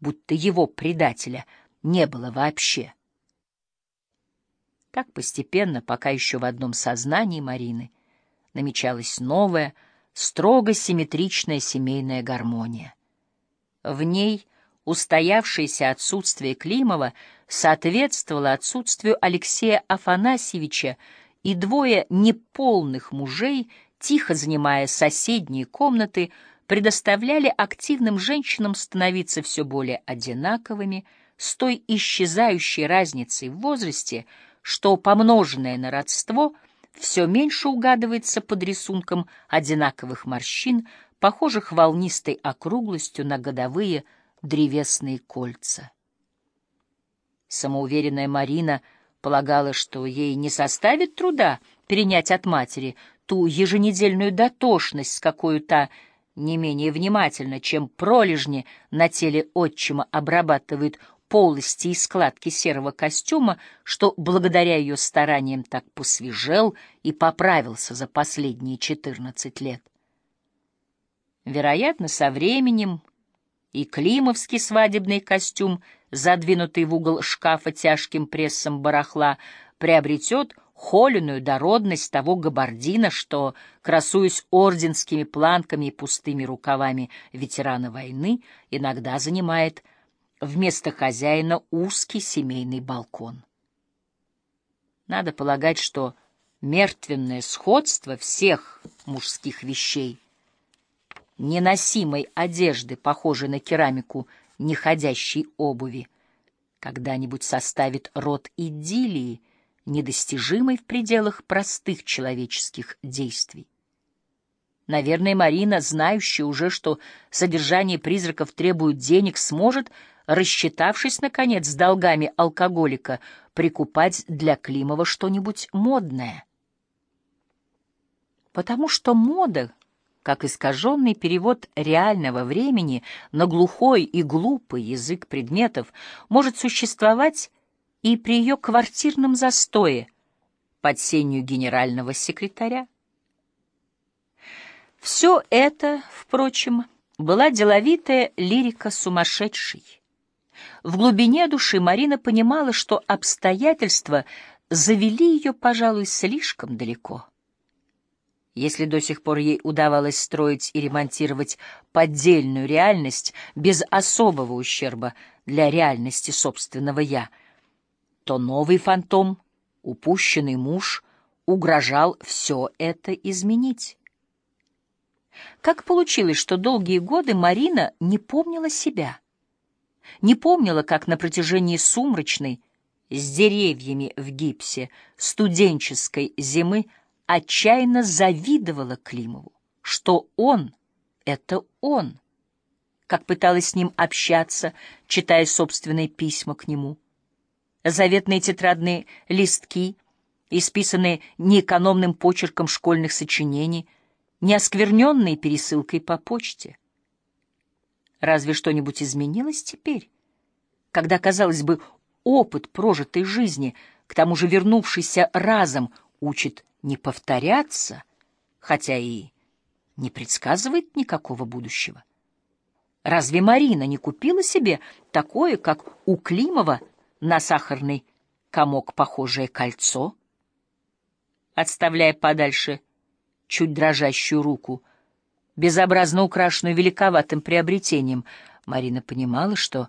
будто его предателя не было вообще. Так постепенно, пока еще в одном сознании Марины, намечалась новая, строго симметричная семейная гармония. В ней устоявшееся отсутствие Климова соответствовало отсутствию Алексея Афанасьевича, и двое неполных мужей, тихо занимая соседние комнаты, предоставляли активным женщинам становиться все более одинаковыми, с той исчезающей разницей в возрасте, что, помноженное на родство, все меньше угадывается под рисунком одинаковых морщин, похожих волнистой округлостью на годовые древесные кольца. Самоуверенная Марина полагала, что ей не составит труда перенять от матери ту еженедельную дотошность, с какой-то не менее внимательно, чем пролежни на теле отчима обрабатывает полости и складки серого костюма, что благодаря ее стараниям так посвежел и поправился за последние четырнадцать лет. Вероятно, со временем и климовский свадебный костюм, задвинутый в угол шкафа тяжким прессом барахла, приобретет холеную дородность того габардина, что, красуясь орденскими планками и пустыми рукавами ветерана войны, иногда занимает вместо хозяина узкий семейный балкон. Надо полагать, что мертвенное сходство всех мужских вещей, неносимой одежды, похожей на керамику неходящей обуви, когда-нибудь составит род идиллии, недостижимой в пределах простых человеческих действий. Наверное, Марина, знающая уже, что содержание призраков требует денег, сможет, рассчитавшись, наконец, с долгами алкоголика, прикупать для Климова что-нибудь модное. Потому что мода, как искаженный перевод реального времени на глухой и глупый язык предметов, может существовать и при ее квартирном застое под сенью генерального секретаря. Все это, впрочем, была деловитая лирика сумасшедшей. В глубине души Марина понимала, что обстоятельства завели ее, пожалуй, слишком далеко. Если до сих пор ей удавалось строить и ремонтировать поддельную реальность без особого ущерба для реальности собственного «я», то новый фантом, упущенный муж, угрожал все это изменить. Как получилось, что долгие годы Марина не помнила себя? Не помнила, как на протяжении сумрачной, с деревьями в гипсе, студенческой зимы отчаянно завидовала Климову, что он — это он, как пыталась с ним общаться, читая собственные письма к нему — заветные тетрадные листки, исписанные неэкономным почерком школьных сочинений, не оскверненные пересылкой по почте. Разве что-нибудь изменилось теперь, когда, казалось бы, опыт прожитой жизни, к тому же вернувшийся разом, учит не повторяться, хотя и не предсказывает никакого будущего? Разве Марина не купила себе такое, как у Климова, на сахарный комок похожее кольцо, отставляя подальше чуть дрожащую руку, безобразно украшенную великоватым приобретением, Марина понимала, что